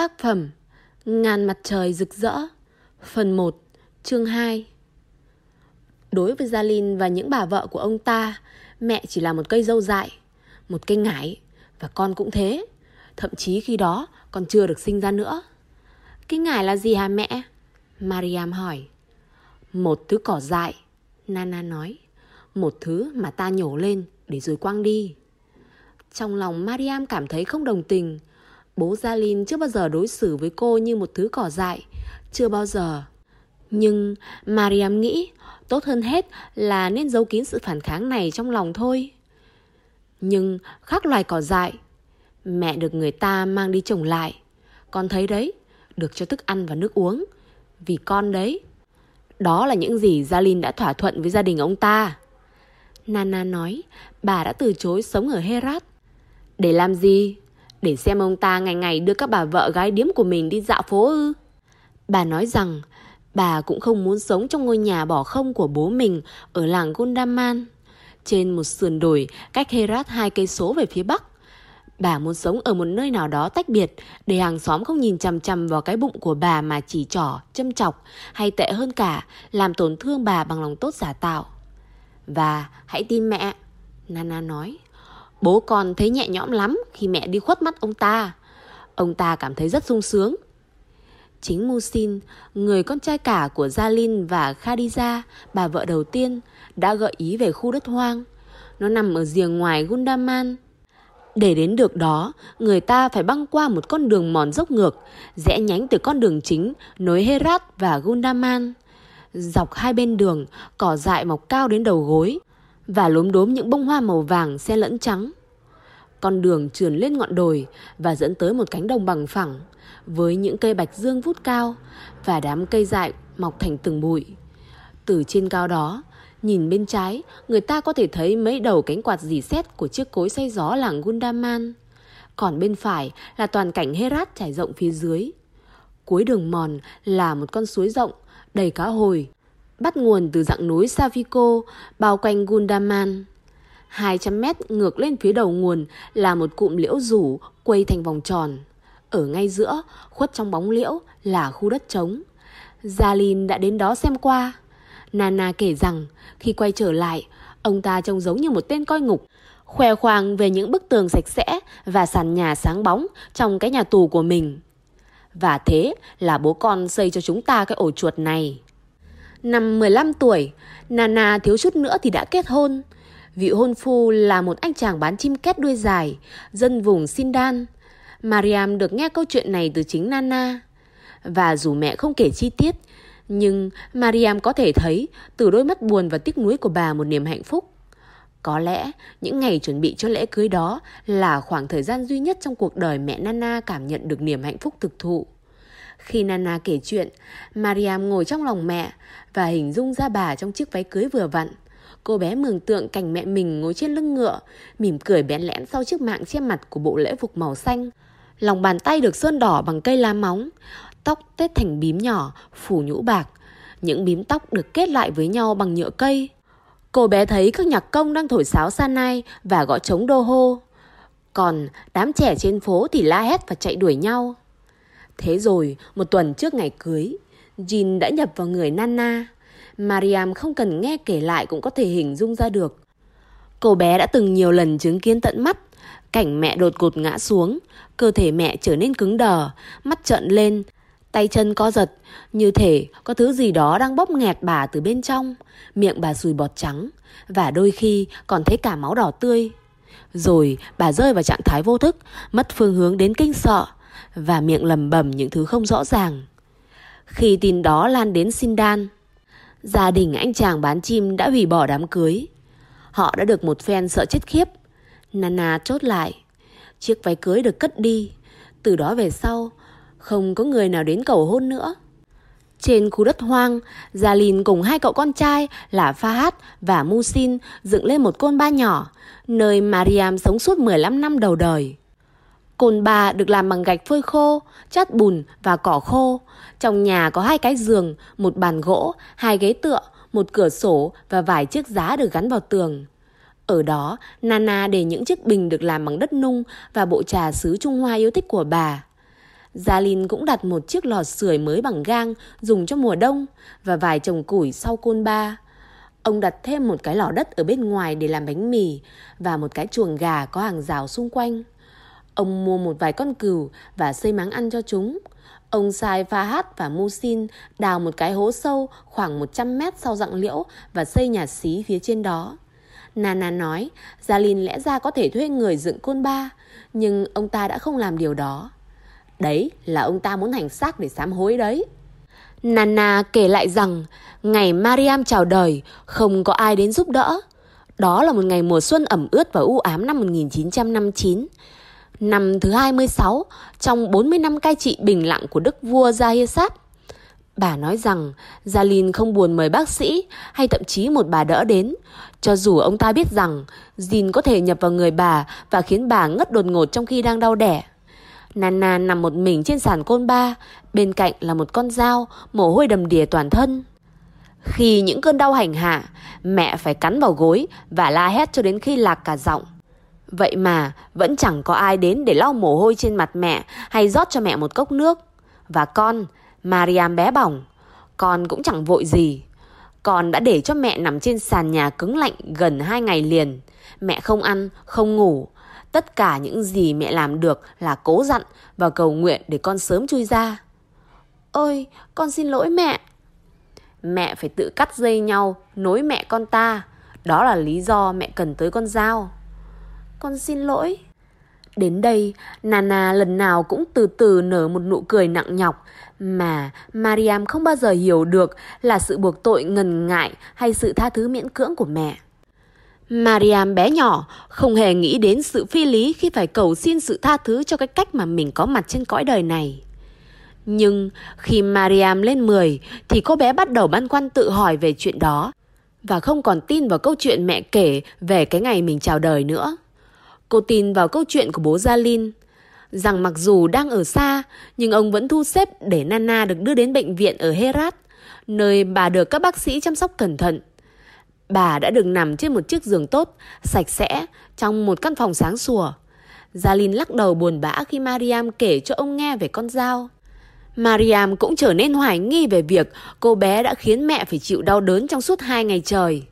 Tác phẩm Ngàn mặt trời rực rỡ, Phần 1 Chương 2 Đối với Gia Linh và những bà vợ của ông ta, Mẹ chỉ là một cây dâu dại, Một cây ngải, Và con cũng thế. Thậm chí khi đó, còn chưa được sinh ra nữa. Cái ngải là gì hả mẹ? Mariam hỏi. Một thứ cỏ dại, Nana nói. Một thứ mà ta nhổ lên để rồi quăng đi. Trong lòng Mariam cảm thấy không đồng tình Bố Gia Linh chưa bao giờ đối xử với cô như một thứ cỏ dại. Chưa bao giờ. Nhưng Mariam nghĩ tốt hơn hết là nên giấu kín sự phản kháng này trong lòng thôi. Nhưng khác loài cỏ dại, mẹ được người ta mang đi trồng lại. Con thấy đấy, được cho thức ăn và nước uống. Vì con đấy. Đó là những gì Gia Linh đã thỏa thuận với gia đình ông ta. Nana nói bà đã từ chối sống ở Herat. Để làm gì? Để xem ông ta ngày ngày đưa các bà vợ gái điếm của mình đi dạo phố ư. Bà nói rằng bà cũng không muốn sống trong ngôi nhà bỏ không của bố mình ở làng Gondaman. Trên một sườn đồi cách Herat hai cây số về phía bắc. Bà muốn sống ở một nơi nào đó tách biệt để hàng xóm không nhìn chằm chằm vào cái bụng của bà mà chỉ trỏ, châm chọc hay tệ hơn cả làm tổn thương bà bằng lòng tốt giả tạo. Và hãy tin mẹ, Nana nói. Bố con thấy nhẹ nhõm lắm khi mẹ đi khuất mắt ông ta. Ông ta cảm thấy rất sung sướng. Chính Musin, người con trai cả của Jalin và Khadija, bà vợ đầu tiên, đã gợi ý về khu đất hoang. Nó nằm ở rìa ngoài Gundaman. Để đến được đó, người ta phải băng qua một con đường mòn dốc ngược, rẽ nhánh từ con đường chính nối Herat và Gundaman. Dọc hai bên đường, cỏ dại mọc cao đến đầu gối, và lốm đốm những bông hoa màu vàng xen lẫn trắng. Con đường trườn lên ngọn đồi và dẫn tới một cánh đồng bằng phẳng với những cây bạch dương vút cao và đám cây dại mọc thành từng bụi. Từ trên cao đó, nhìn bên trái, người ta có thể thấy mấy đầu cánh quạt dì xét của chiếc cối xay gió làng Gundaman. Còn bên phải là toàn cảnh Herat trải rộng phía dưới. Cuối đường mòn là một con suối rộng, đầy cá hồi, bắt nguồn từ dạng núi Savico bao quanh Gundaman. 200 mét ngược lên phía đầu nguồn là một cụm liễu rủ quay thành vòng tròn. Ở ngay giữa, khuất trong bóng liễu là khu đất trống. Jalin đã đến đó xem qua. Nana kể rằng khi quay trở lại, ông ta trông giống như một tên coi ngục, khoe khoang về những bức tường sạch sẽ và sàn nhà sáng bóng trong cái nhà tù của mình. Và thế là bố con xây cho chúng ta cái ổ chuột này. Năm 15 tuổi, Nana thiếu chút nữa thì đã kết hôn. Vị hôn phu là một anh chàng bán chim két đuôi dài, dân vùng Sindan. Mariam được nghe câu chuyện này từ chính Nana. Và dù mẹ không kể chi tiết, nhưng Mariam có thể thấy từ đôi mắt buồn và tiếc nuối của bà một niềm hạnh phúc. Có lẽ những ngày chuẩn bị cho lễ cưới đó là khoảng thời gian duy nhất trong cuộc đời mẹ Nana cảm nhận được niềm hạnh phúc thực thụ. Khi Nana kể chuyện, Mariam ngồi trong lòng mẹ và hình dung ra bà trong chiếc váy cưới vừa vặn. Cô bé mường tượng cảnh mẹ mình ngồi trên lưng ngựa, mỉm cười bén lẽn sau chiếc mạng che mặt của bộ lễ phục màu xanh. Lòng bàn tay được sơn đỏ bằng cây lá móng, tóc tết thành bím nhỏ, phủ nhũ bạc. Những bím tóc được kết lại với nhau bằng nhựa cây. Cô bé thấy các nhạc công đang thổi sáo sanai và gõ trống đô hô. Còn đám trẻ trên phố thì la hét và chạy đuổi nhau. Thế rồi, một tuần trước ngày cưới, Jean đã nhập vào người Nana. Mariam không cần nghe kể lại cũng có thể hình dung ra được. Cô bé đã từng nhiều lần chứng kiến tận mắt cảnh mẹ đột ngột ngã xuống, cơ thể mẹ trở nên cứng đờ, mắt trợn lên, tay chân co giật, như thể có thứ gì đó đang bóp nghẹt bà từ bên trong, miệng bà sùi bọt trắng và đôi khi còn thấy cả máu đỏ tươi. Rồi bà rơi vào trạng thái vô thức, mất phương hướng đến kinh sợ và miệng lầm bẩm những thứ không rõ ràng. Khi tin đó lan đến Sindan, gia đình anh chàng bán chim đã hủy bỏ đám cưới. Họ đã được một phen sợ chết khiếp. Nana chốt lại. Chiếc váy cưới được cất đi. Từ đó về sau, không có người nào đến cầu hôn nữa. Trên khu đất hoang, gia Jalin cùng hai cậu con trai là Fahad và Musin dựng lên một côn ba nhỏ, nơi Mariam sống suốt 15 năm đầu đời. Cồn bà được làm bằng gạch phơi khô, chát bùn và cỏ khô. Trong nhà có hai cái giường, một bàn gỗ, hai ghế tựa, một cửa sổ và vài chiếc giá được gắn vào tường. Ở đó, Nana để những chiếc bình được làm bằng đất nung và bộ trà sứ Trung Hoa yêu thích của bà. Gia Linh cũng đặt một chiếc lò sưởi mới bằng gang dùng cho mùa đông và vài chồng củi sau côn ba. Ông đặt thêm một cái lò đất ở bên ngoài để làm bánh mì và một cái chuồng gà có hàng rào xung quanh. Ông mua một vài con cừu và xây máng ăn cho chúng. Ông sai Fahad và Musin đào một cái hố sâu khoảng 100 mét sau dặng liễu và xây nhà xí phía trên đó. Nana nói Gia Linh lẽ ra có thể thuê người dựng côn ba, nhưng ông ta đã không làm điều đó. Đấy là ông ta muốn hành xác để sám hối đấy. Nana kể lại rằng ngày Mariam chào đời không có ai đến giúp đỡ. Đó là một ngày mùa xuân ẩm ướt và u ám năm 1959. Năm thứ 26 trong 40 năm cai trị bình lặng của đức vua Zahirsat. Bà nói rằng Gia Linh không buồn mời bác sĩ hay thậm chí một bà đỡ đến, cho dù ông ta biết rằng Jin có thể nhập vào người bà và khiến bà ngất đột ngột trong khi đang đau đẻ. Nana nằm một mình trên sàn côn ba, bên cạnh là một con dao, mồ hôi đầm đìa toàn thân. Khi những cơn đau hành hạ, mẹ phải cắn vào gối và la hét cho đến khi lạc cả giọng. Vậy mà vẫn chẳng có ai đến để lau mồ hôi trên mặt mẹ hay rót cho mẹ một cốc nước. Và con, Mariam bé bỏng, con cũng chẳng vội gì. Con đã để cho mẹ nằm trên sàn nhà cứng lạnh gần hai ngày liền. Mẹ không ăn, không ngủ. Tất cả những gì mẹ làm được là cố dặn và cầu nguyện để con sớm chui ra. Ôi, con xin lỗi mẹ. Mẹ phải tự cắt dây nhau, nối mẹ con ta. Đó là lý do mẹ cần tới con dao. Con xin lỗi. Đến đây, Nana lần nào cũng từ từ nở một nụ cười nặng nhọc mà Mariam không bao giờ hiểu được là sự buộc tội ngần ngại hay sự tha thứ miễn cưỡng của mẹ. Mariam bé nhỏ không hề nghĩ đến sự phi lý khi phải cầu xin sự tha thứ cho cái cách mà mình có mặt trên cõi đời này. Nhưng khi Mariam lên 10 thì cô bé bắt đầu băn khoăn tự hỏi về chuyện đó và không còn tin vào câu chuyện mẹ kể về cái ngày mình chào đời nữa. Cô tin vào câu chuyện của bố Gia Linh rằng mặc dù đang ở xa nhưng ông vẫn thu xếp để Nana được đưa đến bệnh viện ở Herat, nơi bà được các bác sĩ chăm sóc cẩn thận. Bà đã được nằm trên một chiếc giường tốt, sạch sẽ, trong một căn phòng sáng sủa. Gia Linh lắc đầu buồn bã khi Mariam kể cho ông nghe về con dao. Mariam cũng trở nên hoài nghi về việc cô bé đã khiến mẹ phải chịu đau đớn trong suốt hai ngày trời.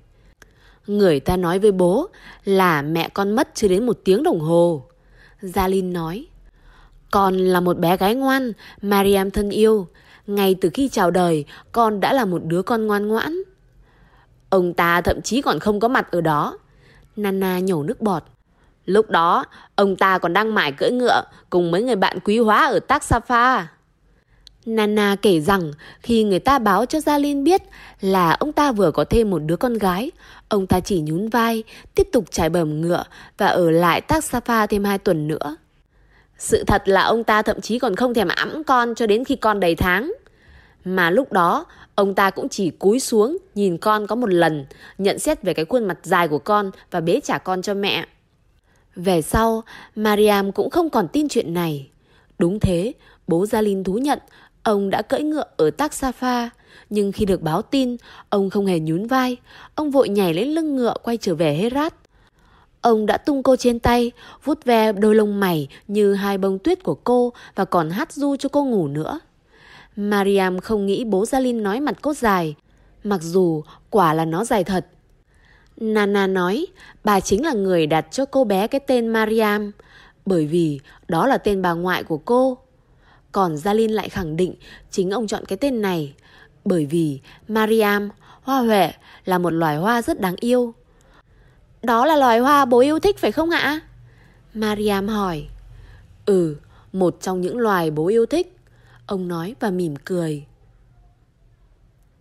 Người ta nói với bố là mẹ con mất chưa đến một tiếng đồng hồ. Gia Linh nói, con là một bé gái ngoan, Mariam thân yêu. Ngay từ khi chào đời, con đã là một đứa con ngoan ngoãn. Ông ta thậm chí còn không có mặt ở đó. Nana nhổ nước bọt. Lúc đó, ông ta còn đang mải cưỡi ngựa cùng mấy người bạn quý hóa ở Taksafa. Nana kể rằng khi người ta báo cho Gia Linh biết là ông ta vừa có thêm một đứa con gái, ông ta chỉ nhún vai, tiếp tục trải bầm ngựa và ở lại Taksafa thêm hai tuần nữa. Sự thật là ông ta thậm chí còn không thèm ẵm con cho đến khi con đầy tháng. Mà lúc đó, ông ta cũng chỉ cúi xuống nhìn con có một lần, nhận xét về cái khuôn mặt dài của con và bế trả con cho mẹ. Về sau, Mariam cũng không còn tin chuyện này. Đúng thế, bố Gia Linh thú nhận ông đã cưỡi ngựa ở Taksafa. Nhưng khi được báo tin, ông không hề nhún vai. Ông vội nhảy lên lưng ngựa quay trở về Herat. Ông đã tung cô trên tay, vuốt ve đôi lông mày như hai bông tuyết của cô và còn hát du cho cô ngủ nữa. Mariam không nghĩ bố Jalin nói mặt cốt dài, mặc dù quả là nó dài thật. Nana nói bà chính là người đặt cho cô bé cái tên Mariam, bởi vì đó là tên bà ngoại của cô. Còn Gia Linh lại khẳng định chính ông chọn cái tên này, bởi vì Mariam, hoa huệ, là một loài hoa rất đáng yêu. Đó là loài hoa bố yêu thích phải không ạ? Mariam hỏi. Ừ, một trong những loài bố yêu thích. Ông nói và mỉm cười.